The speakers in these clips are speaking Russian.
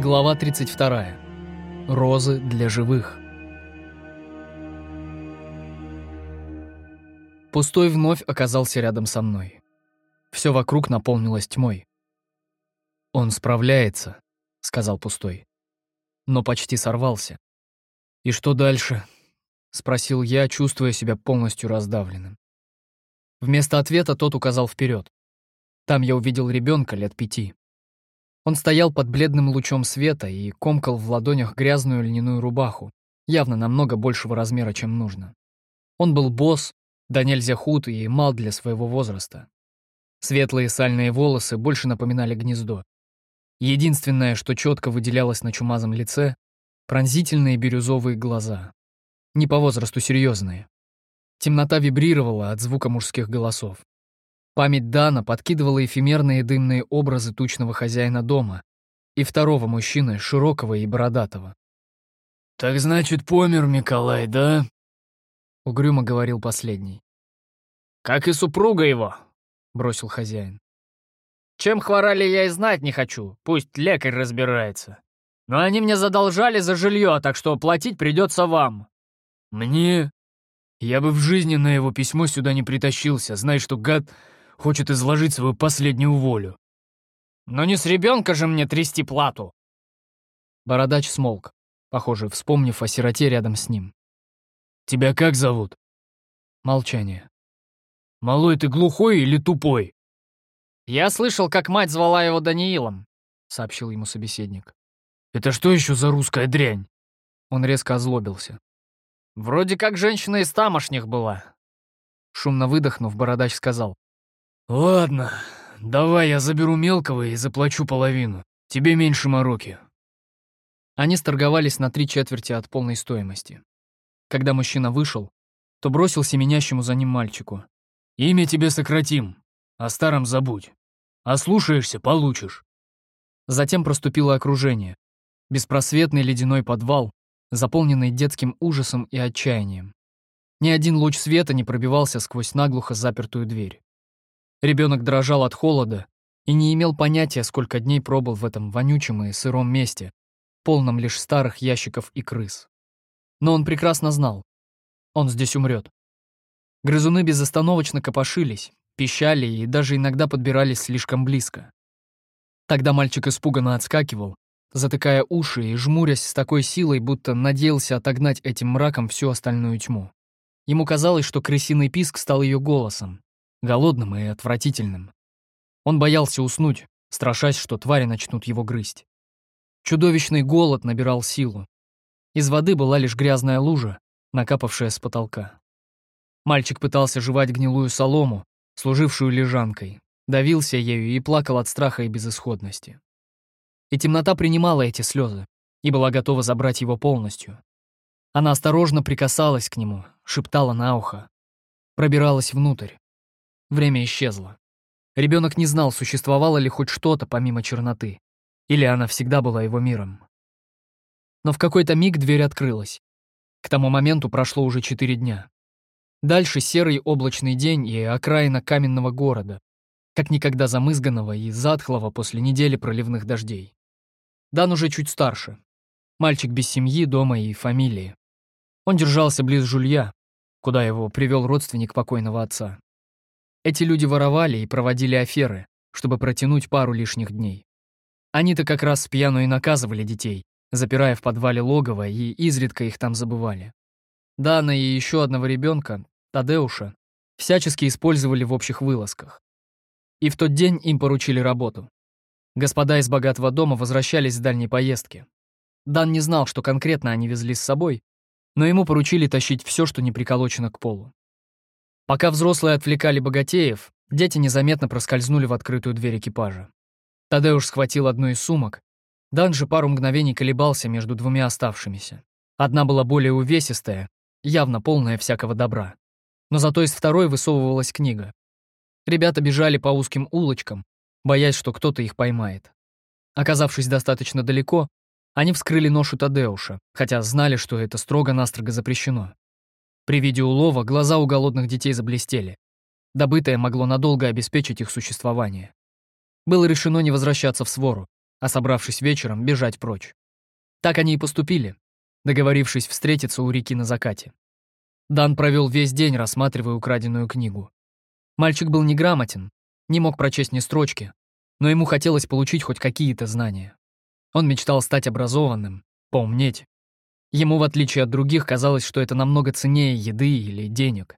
Глава 32. Розы для живых. Пустой вновь оказался рядом со мной. Все вокруг наполнилось тьмой. «Он справляется», — сказал Пустой. Но почти сорвался. «И что дальше?» — спросил я, чувствуя себя полностью раздавленным. Вместо ответа тот указал вперед. Там я увидел ребенка лет пяти. Он стоял под бледным лучом света и комкал в ладонях грязную льняную рубаху, явно намного большего размера, чем нужно. Он был босс, да нельзя худ и мал для своего возраста. Светлые сальные волосы больше напоминали гнездо. Единственное, что четко выделялось на чумазом лице — пронзительные бирюзовые глаза. Не по возрасту серьезные. Темнота вибрировала от звука мужских голосов. Память Дана подкидывала эфемерные дымные образы тучного хозяина дома и второго мужчины, широкого и бородатого. «Так значит, помер Николай, да?» — угрюмо говорил последний. «Как и супруга его», — бросил хозяин. «Чем хворали, я и знать не хочу, пусть лекарь разбирается. Но они мне задолжали за жилье, так что платить придется вам». «Мне? Я бы в жизни на его письмо сюда не притащился, зная, что гад Хочет изложить свою последнюю волю. Но не с ребенка же мне трясти плату. Бородач смолк, похоже, вспомнив о сироте рядом с ним. «Тебя как зовут?» Молчание. «Малой, ты глухой или тупой?» «Я слышал, как мать звала его Даниилом», — сообщил ему собеседник. «Это что еще за русская дрянь?» Он резко озлобился. «Вроде как женщина из тамошних была». Шумно выдохнув, бородач сказал. «Ладно, давай я заберу мелкого и заплачу половину. Тебе меньше мороки». Они сторговались на три четверти от полной стоимости. Когда мужчина вышел, то бросил семенящему за ним мальчику. «Имя тебе сократим, о старом забудь. А слушаешься — получишь». Затем проступило окружение. Беспросветный ледяной подвал, заполненный детским ужасом и отчаянием. Ни один луч света не пробивался сквозь наглухо запертую дверь. Ребенок дрожал от холода и не имел понятия, сколько дней пробыл в этом вонючем и сыром месте, полном лишь старых ящиков и крыс. Но он прекрасно знал. Он здесь умрет. Грызуны безостановочно копошились, пищали и даже иногда подбирались слишком близко. Тогда мальчик испуганно отскакивал, затыкая уши и жмурясь с такой силой, будто надеялся отогнать этим мраком всю остальную тьму. Ему казалось, что крысиный писк стал ее голосом, голодным и отвратительным. Он боялся уснуть, страшась, что твари начнут его грызть. Чудовищный голод набирал силу. Из воды была лишь грязная лужа, накапавшая с потолка. Мальчик пытался жевать гнилую солому, служившую лежанкой, давился ею и плакал от страха и безысходности. И темнота принимала эти слезы и была готова забрать его полностью. Она осторожно прикасалась к нему, шептала на ухо, пробиралась внутрь, Время исчезло. Ребенок не знал, существовало ли хоть что-то помимо черноты, или она всегда была его миром. Но в какой-то миг дверь открылась. К тому моменту прошло уже четыре дня. Дальше серый облачный день и окраина каменного города, как никогда замызганного и затхлого после недели проливных дождей. Дан уже чуть старше. Мальчик без семьи, дома и фамилии. Он держался близ жулья, куда его привел родственник покойного отца. Эти люди воровали и проводили аферы, чтобы протянуть пару лишних дней. Они-то как раз пьяну и наказывали детей, запирая в подвале логово, и изредка их там забывали. Дана и еще одного ребенка, Тадеуша, всячески использовали в общих вылазках. И в тот день им поручили работу. Господа из богатого дома возвращались с дальней поездки. Дан не знал, что конкретно они везли с собой, но ему поручили тащить все, что не приколочено к полу. Пока взрослые отвлекали богатеев, дети незаметно проскользнули в открытую дверь экипажа. Тадеуш схватил одну из сумок. Дан же пару мгновений колебался между двумя оставшимися. Одна была более увесистая, явно полная всякого добра. Но зато из второй высовывалась книга. Ребята бежали по узким улочкам, боясь, что кто-то их поймает. Оказавшись достаточно далеко, они вскрыли ношу Тадеуша, хотя знали, что это строго-настрого запрещено. При виде улова глаза у голодных детей заблестели. Добытое могло надолго обеспечить их существование. Было решено не возвращаться в свору, а собравшись вечером, бежать прочь. Так они и поступили, договорившись встретиться у реки на закате. Дан провел весь день, рассматривая украденную книгу. Мальчик был неграмотен, не мог прочесть ни строчки, но ему хотелось получить хоть какие-то знания. Он мечтал стать образованным, поумнеть. Ему, в отличие от других, казалось, что это намного ценнее еды или денег,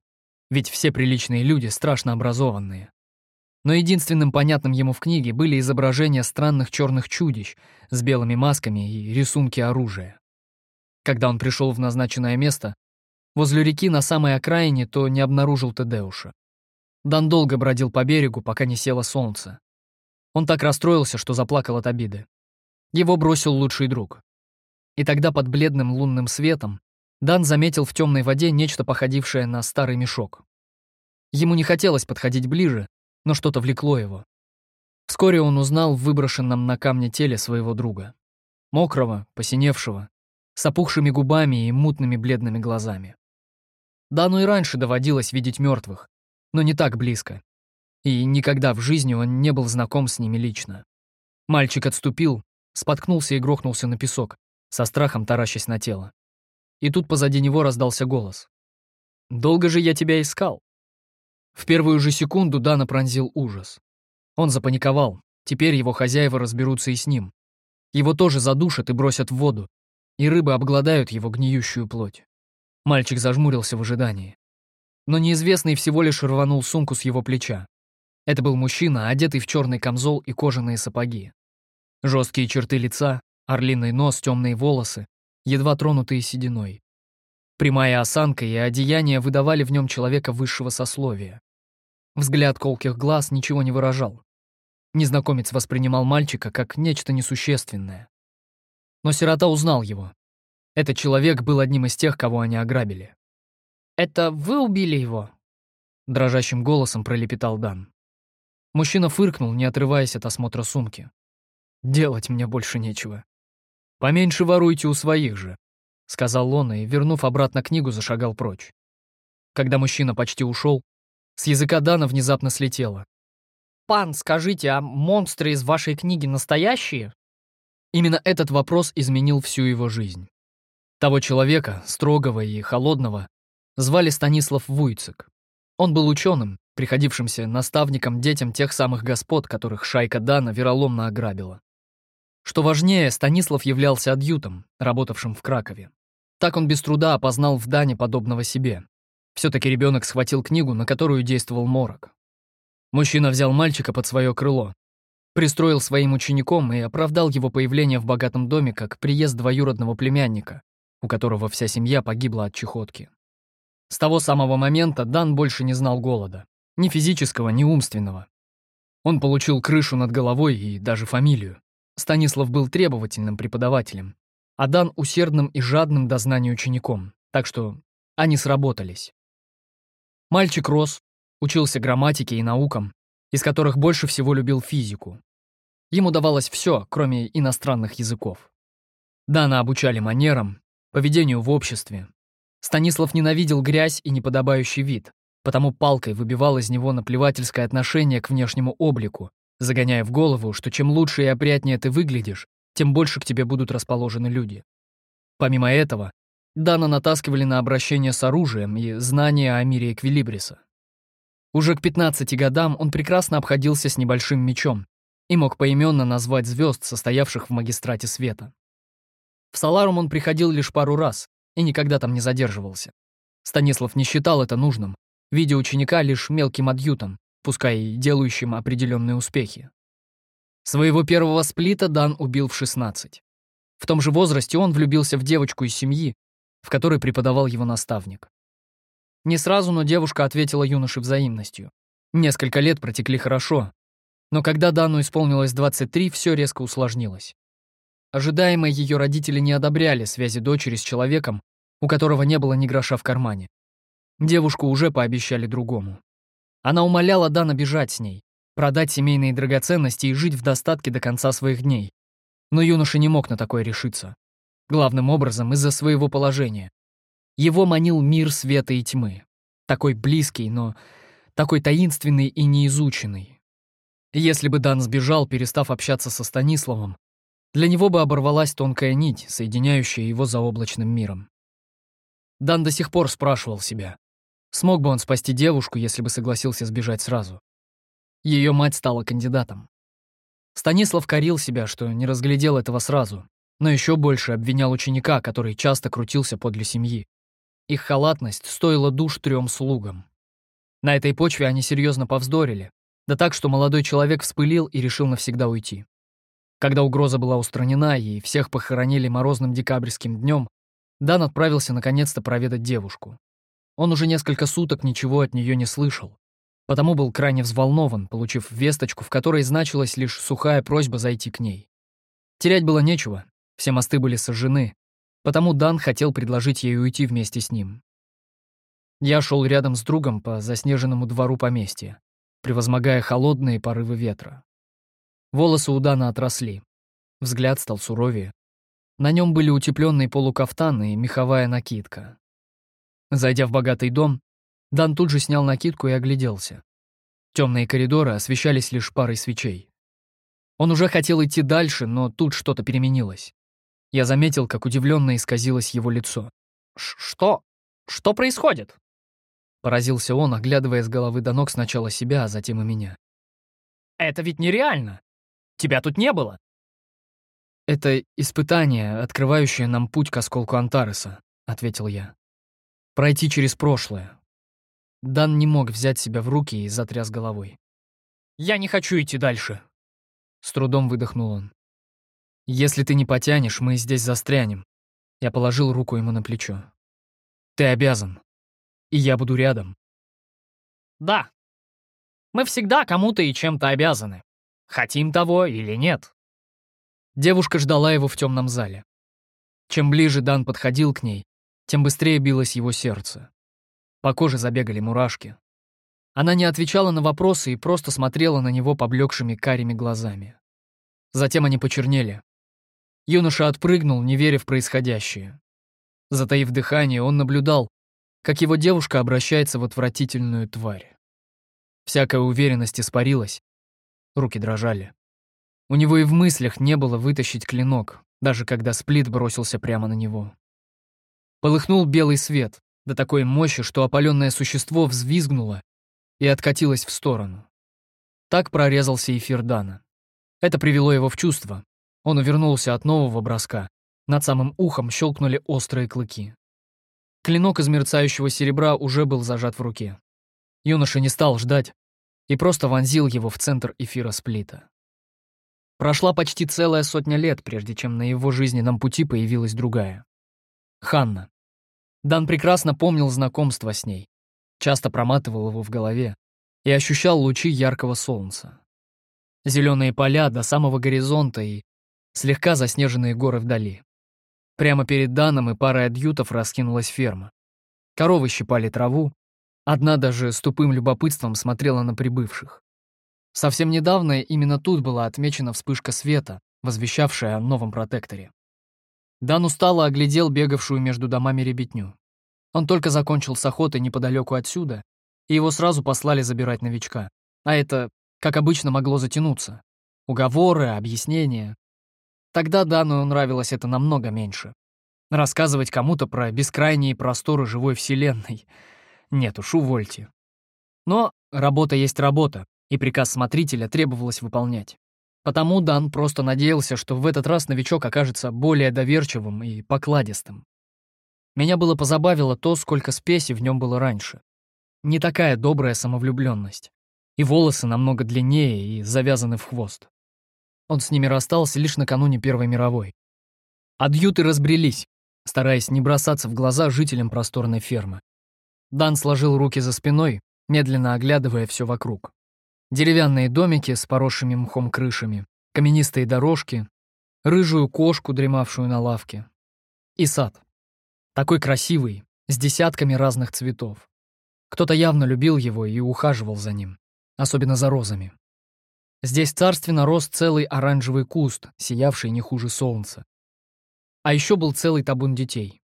ведь все приличные люди страшно образованные. Но единственным понятным ему в книге были изображения странных черных чудищ с белыми масками и рисунки оружия. Когда он пришел в назначенное место, возле реки на самой окраине, то не обнаружил Тедеуша. Дан долго бродил по берегу, пока не село солнце. Он так расстроился, что заплакал от обиды. Его бросил лучший друг. И тогда под бледным лунным светом Дан заметил в темной воде нечто походившее на старый мешок. Ему не хотелось подходить ближе, но что-то влекло его. Вскоре он узнал в выброшенном на камне теле своего друга. Мокрого, посиневшего, с опухшими губами и мутными бледными глазами. Дану и раньше доводилось видеть мертвых, но не так близко. И никогда в жизни он не был знаком с ними лично. Мальчик отступил, споткнулся и грохнулся на песок, со страхом таращась на тело. И тут позади него раздался голос. «Долго же я тебя искал?» В первую же секунду Дана пронзил ужас. Он запаниковал. Теперь его хозяева разберутся и с ним. Его тоже задушат и бросят в воду, и рыбы обгладают его гниющую плоть. Мальчик зажмурился в ожидании. Но неизвестный всего лишь рванул сумку с его плеча. Это был мужчина, одетый в черный камзол и кожаные сапоги. Жесткие черты лица, орлиный нос, темные волосы, едва тронутые сединой. Прямая осанка и одеяние выдавали в нем человека высшего сословия. Взгляд колких глаз ничего не выражал. Незнакомец воспринимал мальчика как нечто несущественное. Но сирота узнал его. Этот человек был одним из тех, кого они ограбили. «Это вы убили его?» Дрожащим голосом пролепетал Дан. Мужчина фыркнул, не отрываясь от осмотра сумки. «Делать мне больше нечего. Поменьше воруйте у своих же», — сказал он и, вернув обратно книгу, зашагал прочь. Когда мужчина почти ушел, с языка Дана внезапно слетело. «Пан, скажите, а монстры из вашей книги настоящие?» Именно этот вопрос изменил всю его жизнь. Того человека, строгого и холодного, звали Станислав Вуйцек. Он был ученым, приходившимся наставником детям тех самых господ, которых шайка Дана вероломно ограбила. Что важнее, Станислав являлся адъютом, работавшим в Кракове. Так он без труда опознал в Дане подобного себе, все-таки ребенок схватил книгу, на которую действовал морок. Мужчина взял мальчика под свое крыло, пристроил своим учеником и оправдал его появление в богатом доме как приезд двоюродного племянника, у которого вся семья погибла от чехотки. С того самого момента Дан больше не знал голода. Ни физического, ни умственного. Он получил крышу над головой и даже фамилию. Станислав был требовательным преподавателем, а Дан — усердным и жадным до знаний учеником, так что они сработались. Мальчик рос, учился грамматике и наукам, из которых больше всего любил физику. Ему давалось все, кроме иностранных языков. Дана обучали манерам, поведению в обществе. Станислав ненавидел грязь и неподобающий вид, потому палкой выбивал из него наплевательское отношение к внешнему облику, загоняя в голову, что чем лучше и опрятнее ты выглядишь, тем больше к тебе будут расположены люди. Помимо этого, Дана натаскивали на обращение с оружием и знания о мире Эквилибриса. Уже к 15 годам он прекрасно обходился с небольшим мечом и мог поименно назвать звезд, состоявших в магистрате света. В Саларум он приходил лишь пару раз и никогда там не задерживался. Станислав не считал это нужным, видя ученика лишь мелким адъютом, пускай делающим определенные успехи. Своего первого сплита Дан убил в 16. В том же возрасте он влюбился в девочку из семьи, в которой преподавал его наставник. Не сразу, но девушка ответила юноше взаимностью. Несколько лет протекли хорошо, но когда Дану исполнилось 23, все резко усложнилось. Ожидаемо ее родители не одобряли связи дочери с человеком, у которого не было ни гроша в кармане. Девушку уже пообещали другому. Она умоляла Дана бежать с ней, продать семейные драгоценности и жить в достатке до конца своих дней. Но юноша не мог на такое решиться. Главным образом из-за своего положения. Его манил мир света и тьмы. Такой близкий, но такой таинственный и неизученный. Если бы Дан сбежал, перестав общаться со Станиславом, Для него бы оборвалась тонкая нить, соединяющая его заоблачным миром. Дан до сих пор спрашивал себя, смог бы он спасти девушку, если бы согласился сбежать сразу. Ее мать стала кандидатом. Станислав корил себя, что не разглядел этого сразу, но еще больше обвинял ученика, который часто крутился подле семьи. Их халатность стоила душ трем слугам. На этой почве они серьезно повздорили, да так, что молодой человек вспылил и решил навсегда уйти. Когда угроза была устранена и всех похоронили морозным декабрьским днем, Дан отправился наконец-то проведать девушку. Он уже несколько суток ничего от нее не слышал, потому был крайне взволнован, получив весточку, в которой значилась лишь сухая просьба зайти к ней. Терять было нечего, все мосты были сожжены, потому Дан хотел предложить ей уйти вместе с ним. Я шел рядом с другом по заснеженному двору поместья, превозмогая холодные порывы ветра. Волосы у Дана отросли, взгляд стал суровее. На нем были утепленные полукафтан и меховая накидка. Зайдя в богатый дом, Дан тут же снял накидку и огляделся. Темные коридоры освещались лишь парой свечей. Он уже хотел идти дальше, но тут что-то переменилось. Я заметил, как удивленно исказилось его лицо. «Что? Что происходит?» Поразился он, оглядывая с головы до ног сначала себя, а затем и меня. «Это ведь нереально! Тебя тут не было!» «Это испытание, открывающее нам путь к осколку Антареса», — ответил я. «Пройти через прошлое». Дан не мог взять себя в руки и затряс головой. «Я не хочу идти дальше», — с трудом выдохнул он. «Если ты не потянешь, мы здесь застрянем». Я положил руку ему на плечо. «Ты обязан. И я буду рядом». «Да. Мы всегда кому-то и чем-то обязаны. Хотим того или нет». Девушка ждала его в темном зале. Чем ближе Дан подходил к ней, тем быстрее билось его сердце. По коже забегали мурашки. Она не отвечала на вопросы и просто смотрела на него поблекшими карими глазами. Затем они почернели. Юноша отпрыгнул, не веря в происходящее. Затаив дыхание, он наблюдал, как его девушка обращается в отвратительную тварь. Всякая уверенность испарилась, руки дрожали. У него и в мыслях не было вытащить клинок, даже когда Сплит бросился прямо на него. Полыхнул белый свет, до такой мощи, что опаленное существо взвизгнуло и откатилось в сторону. Так прорезался эфир Дана. Это привело его в чувство. Он увернулся от нового броска. Над самым ухом щелкнули острые клыки. Клинок из мерцающего серебра уже был зажат в руке. Юноша не стал ждать и просто вонзил его в центр эфира сплита. Прошла почти целая сотня лет, прежде чем на его жизненном пути появилась другая. Ханна. Дан прекрасно помнил знакомство с ней, часто проматывал его в голове и ощущал лучи яркого солнца. Зеленые поля до самого горизонта и слегка заснеженные горы вдали. Прямо перед Даном и парой адъютов раскинулась ферма. Коровы щипали траву, одна даже с тупым любопытством смотрела на прибывших. Совсем недавно именно тут была отмечена вспышка света, возвещавшая о новом протекторе. Дан устало оглядел бегавшую между домами ребятню. Он только закончил с охотой неподалеку отсюда, и его сразу послали забирать новичка. А это, как обычно, могло затянуться. Уговоры, объяснения. Тогда Дану нравилось это намного меньше. Рассказывать кому-то про бескрайние просторы живой вселенной. Нет уж, увольте. Но работа есть работа, и приказ смотрителя требовалось выполнять. Потому Дан просто надеялся, что в этот раз новичок окажется более доверчивым и покладистым. Меня было позабавило то, сколько спеси в нем было раньше. Не такая добрая самовлюбленность. И волосы намного длиннее и завязаны в хвост. Он с ними расстался лишь накануне Первой мировой. Адъюты разбрелись, стараясь не бросаться в глаза жителям просторной фермы. Дан сложил руки за спиной, медленно оглядывая все вокруг. Деревянные домики с поросшими мхом крышами, каменистые дорожки, рыжую кошку, дремавшую на лавке. И сад. Такой красивый, с десятками разных цветов. Кто-то явно любил его и ухаживал за ним, особенно за розами. Здесь царственно рос целый оранжевый куст, сиявший не хуже солнца. А еще был целый табун детей.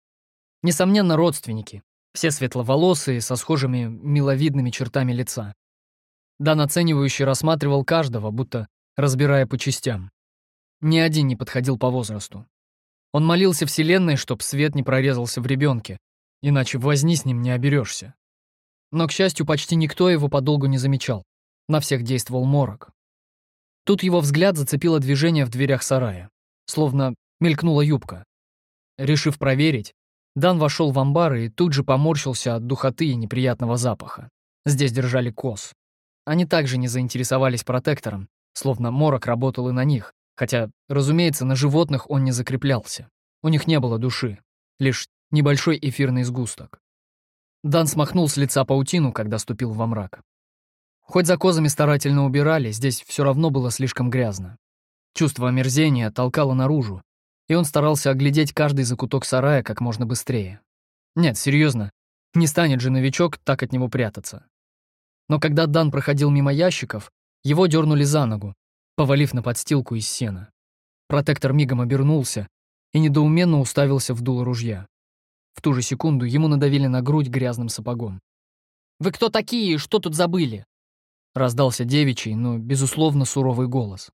Несомненно, родственники, все светловолосые, со схожими миловидными чертами лица. Дан оценивающе рассматривал каждого, будто разбирая по частям. Ни один не подходил по возрасту. Он молился Вселенной, чтоб свет не прорезался в ребенке, иначе возни с ним не оберешься. Но, к счастью, почти никто его подолгу не замечал. На всех действовал морок. Тут его взгляд зацепило движение в дверях сарая. Словно мелькнула юбка. Решив проверить, Дан вошел в амбар и тут же поморщился от духоты и неприятного запаха. Здесь держали коз. Они также не заинтересовались протектором, словно морок работал и на них, хотя, разумеется, на животных он не закреплялся. У них не было души, лишь небольшой эфирный сгусток. Дан смахнул с лица паутину, когда ступил во мрак. Хоть за козами старательно убирали, здесь все равно было слишком грязно. Чувство омерзения толкало наружу, и он старался оглядеть каждый закуток сарая как можно быстрее. Нет, серьезно, не станет же новичок так от него прятаться. Но когда Дан проходил мимо ящиков, его дернули за ногу, повалив на подстилку из сена. Протектор мигом обернулся и недоуменно уставился в дуло ружья. В ту же секунду ему надавили на грудь грязным сапогом. «Вы кто такие? Что тут забыли?» Раздался девичий, но, безусловно, суровый голос.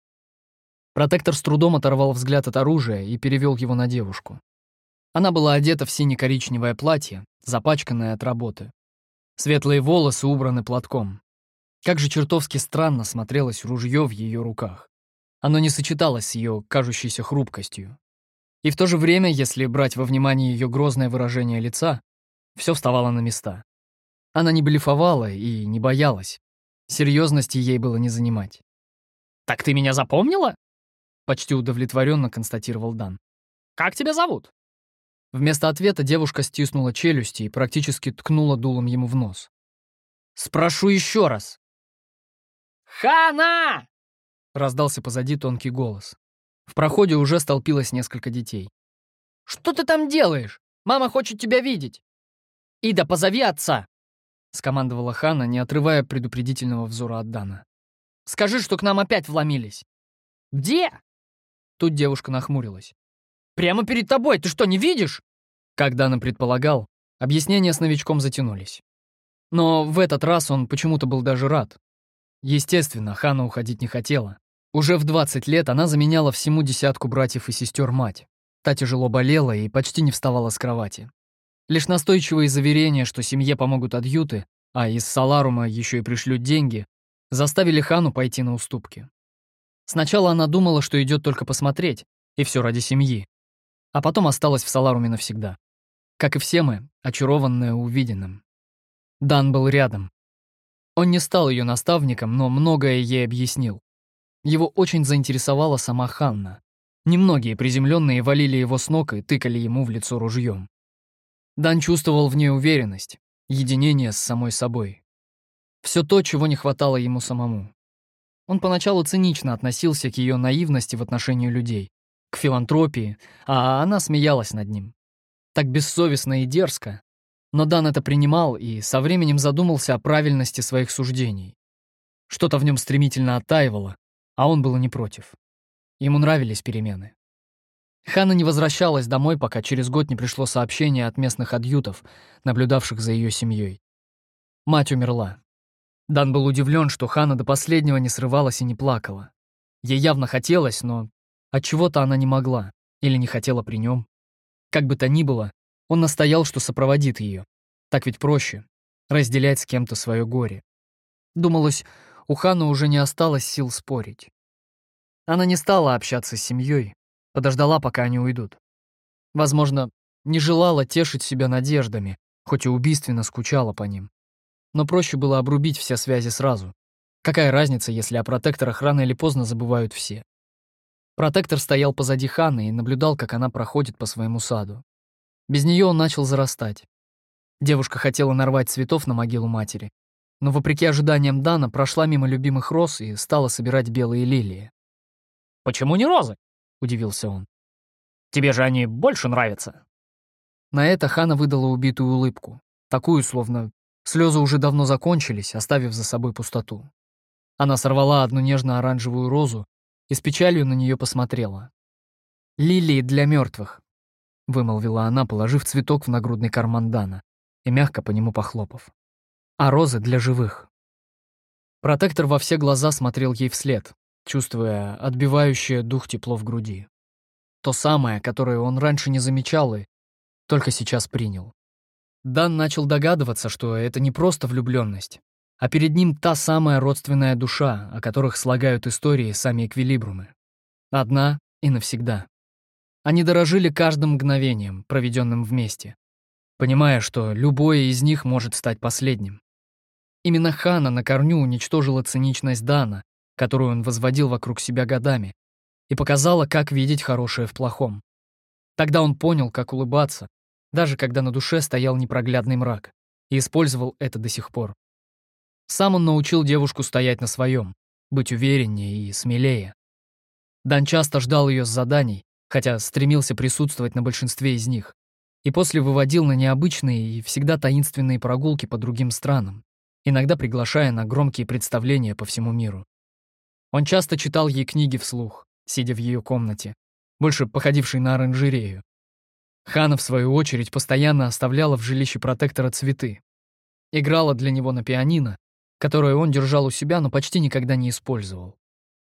Протектор с трудом оторвал взгляд от оружия и перевел его на девушку. Она была одета в сине-коричневое платье, запачканное от работы. Светлые волосы убраны платком. Как же чертовски странно смотрелось ружье в ее руках. Оно не сочеталось с ее кажущейся хрупкостью. И в то же время, если брать во внимание ее грозное выражение лица, все вставало на места. Она не блефовала и не боялась. Серьезности ей было не занимать. «Так ты меня запомнила?» Почти удовлетворенно констатировал Дан. «Как тебя зовут?» Вместо ответа девушка стиснула челюсти и практически ткнула дулом ему в нос. «Спрошу еще раз». «Хана!» — раздался позади тонкий голос. В проходе уже столпилось несколько детей. «Что ты там делаешь? Мама хочет тебя видеть!» «Ида, позови отца!» — скомандовала Хана, не отрывая предупредительного взора от Дана. «Скажи, что к нам опять вломились!» «Где?» Тут девушка нахмурилась. Прямо перед тобой, ты что, не видишь?» Как Дана предполагал, объяснения с новичком затянулись. Но в этот раз он почему-то был даже рад. Естественно, Хана уходить не хотела. Уже в 20 лет она заменяла всему десятку братьев и сестер мать. Та тяжело болела и почти не вставала с кровати. Лишь настойчивые заверения, что семье помогут адъюты, а из Саларума еще и пришлют деньги, заставили Хану пойти на уступки. Сначала она думала, что идет только посмотреть, и все ради семьи а потом осталась в Саларуме навсегда. Как и все мы, очарованная увиденным. Дан был рядом. Он не стал ее наставником, но многое ей объяснил. Его очень заинтересовала сама Ханна. Немногие приземленные валили его с ног и тыкали ему в лицо ружьем. Дан чувствовал в ней уверенность, единение с самой собой. Все то, чего не хватало ему самому. Он поначалу цинично относился к ее наивности в отношении людей, к филантропии, а она смеялась над ним. Так бессовестно и дерзко. Но Дан это принимал и со временем задумался о правильности своих суждений. Что-то в нем стремительно оттаивало, а он был не против. Ему нравились перемены. Хана не возвращалась домой, пока через год не пришло сообщение от местных адъютов, наблюдавших за ее семьей. Мать умерла. Дан был удивлен, что Хана до последнего не срывалась и не плакала. Ей явно хотелось, но от чего-то она не могла или не хотела при нем. Как бы то ни было, он настоял, что сопроводит ее. Так ведь проще — разделять с кем-то свое горе. Думалось, у Хана уже не осталось сил спорить. Она не стала общаться с семьей, подождала, пока они уйдут. Возможно, не желала тешить себя надеждами, хоть и убийственно скучала по ним. Но проще было обрубить все связи сразу. Какая разница, если о протекторах рано или поздно забывают все? Протектор стоял позади Ханы и наблюдал, как она проходит по своему саду. Без нее он начал зарастать. Девушка хотела нарвать цветов на могилу матери, но, вопреки ожиданиям Дана, прошла мимо любимых роз и стала собирать белые лилии. «Почему не розы?» — удивился он. «Тебе же они больше нравятся». На это Хана выдала убитую улыбку, такую, словно слезы уже давно закончились, оставив за собой пустоту. Она сорвала одну нежно-оранжевую розу и с печалью на нее посмотрела. «Лилии для мертвых», — вымолвила она, положив цветок в нагрудный карман Дана и мягко по нему похлопав. «А розы для живых». Протектор во все глаза смотрел ей вслед, чувствуя отбивающее дух тепло в груди. То самое, которое он раньше не замечал и только сейчас принял. Дан начал догадываться, что это не просто влюбленность, а перед ним та самая родственная душа, о которых слагают истории сами эквилибрумы. Одна и навсегда. Они дорожили каждым мгновением, проведенным вместе, понимая, что любое из них может стать последним. Именно Хана на корню уничтожила циничность Дана, которую он возводил вокруг себя годами, и показала, как видеть хорошее в плохом. Тогда он понял, как улыбаться, даже когда на душе стоял непроглядный мрак, и использовал это до сих пор. Сам он научил девушку стоять на своем, быть увереннее и смелее. Дан часто ждал ее с заданий, хотя стремился присутствовать на большинстве из них, и после выводил на необычные и всегда таинственные прогулки по другим странам, иногда приглашая на громкие представления по всему миру. Он часто читал ей книги вслух, сидя в ее комнате, больше походившей на оранжерею. Хана, в свою очередь, постоянно оставляла в жилище протектора цветы. Играла для него на пианино, которое он держал у себя, но почти никогда не использовал.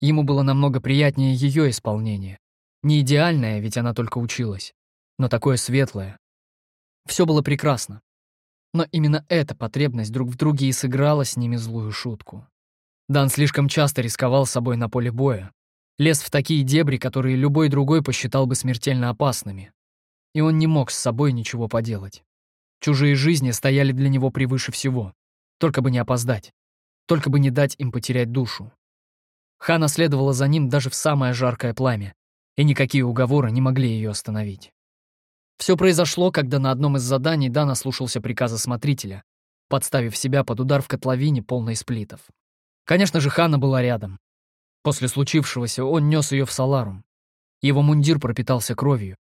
Ему было намного приятнее ее исполнение. Не идеальное, ведь она только училась, но такое светлое. Все было прекрасно. Но именно эта потребность друг в друге и сыграла с ними злую шутку. Дан слишком часто рисковал собой на поле боя, лез в такие дебри, которые любой другой посчитал бы смертельно опасными. И он не мог с собой ничего поделать. Чужие жизни стояли для него превыше всего. Только бы не опоздать. Только бы не дать им потерять душу. Хана следовала за ним даже в самое жаркое пламя, и никакие уговоры не могли ее остановить. Все произошло, когда на одном из заданий Дана слушался приказа смотрителя, подставив себя под удар в котловине, полной сплитов. Конечно же, Хана была рядом. После случившегося он нес ее в Саларум. Его мундир пропитался кровью.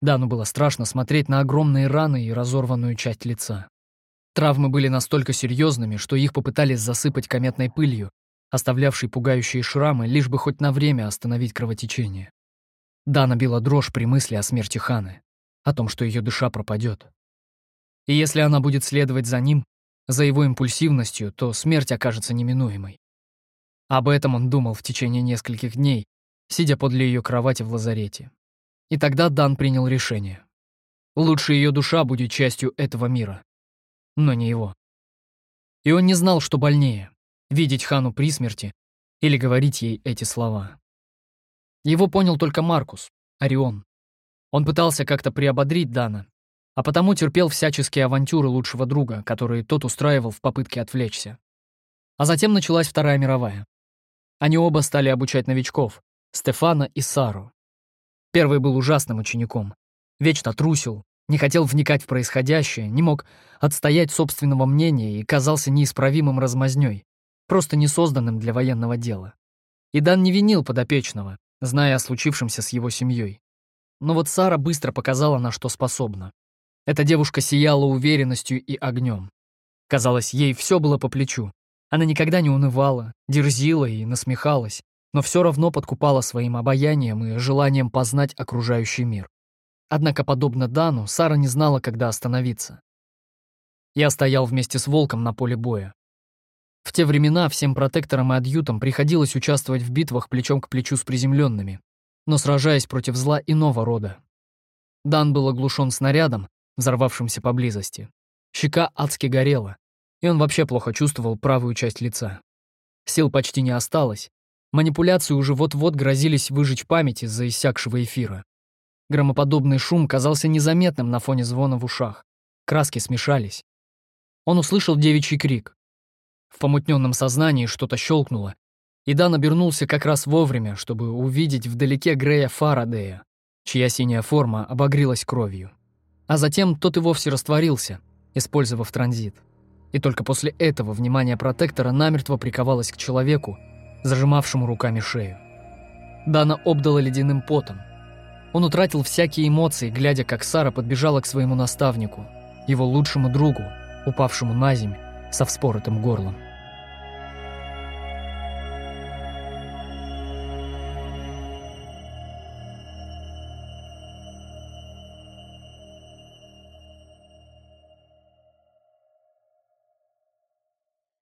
Дану было страшно смотреть на огромные раны и разорванную часть лица. Травмы были настолько серьезными, что их попытались засыпать кометной пылью, оставлявшей пугающие шрамы, лишь бы хоть на время остановить кровотечение. Дана била дрожь при мысли о смерти Ханы о том, что ее душа пропадет. И если она будет следовать за ним, за его импульсивностью, то смерть окажется неминуемой. Об этом он думал в течение нескольких дней, сидя подле ее кровати в лазарете. И тогда Дан принял решение. Лучше ее душа будет частью этого мира, но не его. И он не знал, что больнее — видеть Хану при смерти или говорить ей эти слова. Его понял только Маркус, Орион. Он пытался как-то приободрить Дана, а потому терпел всяческие авантюры лучшего друга, которые тот устраивал в попытке отвлечься. А затем началась Вторая мировая. Они оба стали обучать новичков — Стефана и Сару. Первый был ужасным учеником. Вечно трусил, не хотел вникать в происходящее, не мог отстоять собственного мнения и казался неисправимым размазнёй, просто не созданным для военного дела. И Дан не винил подопечного, зная о случившемся с его семьей. Но вот Сара быстро показала, на что способна. Эта девушка сияла уверенностью и огнем. Казалось, ей все было по плечу. Она никогда не унывала, дерзила и насмехалась, но все равно подкупала своим обаянием и желанием познать окружающий мир. Однако, подобно Дану, Сара не знала, когда остановиться. Я стоял вместе с Волком на поле боя. В те времена всем протекторам и адъютам приходилось участвовать в битвах плечом к плечу с приземленными, но сражаясь против зла иного рода. Дан был оглушен снарядом, взорвавшимся поблизости. Щека адски горела, и он вообще плохо чувствовал правую часть лица. Сил почти не осталось. Манипуляции уже вот-вот грозились выжечь память из-за иссякшего эфира. Громоподобный шум казался незаметным на фоне звона в ушах. Краски смешались. Он услышал девичий крик. В помутненном сознании что-то щелкнуло, и Дан обернулся как раз вовремя, чтобы увидеть вдалеке Грея Фарадея, чья синяя форма обогрелась кровью. А затем тот и вовсе растворился, использовав транзит. И только после этого внимание протектора намертво приковалось к человеку, зажимавшему руками шею. Дана обдала ледяным потом. Он утратил всякие эмоции, глядя, как Сара подбежала к своему наставнику, его лучшему другу, упавшему на земь со вспоротым горлом.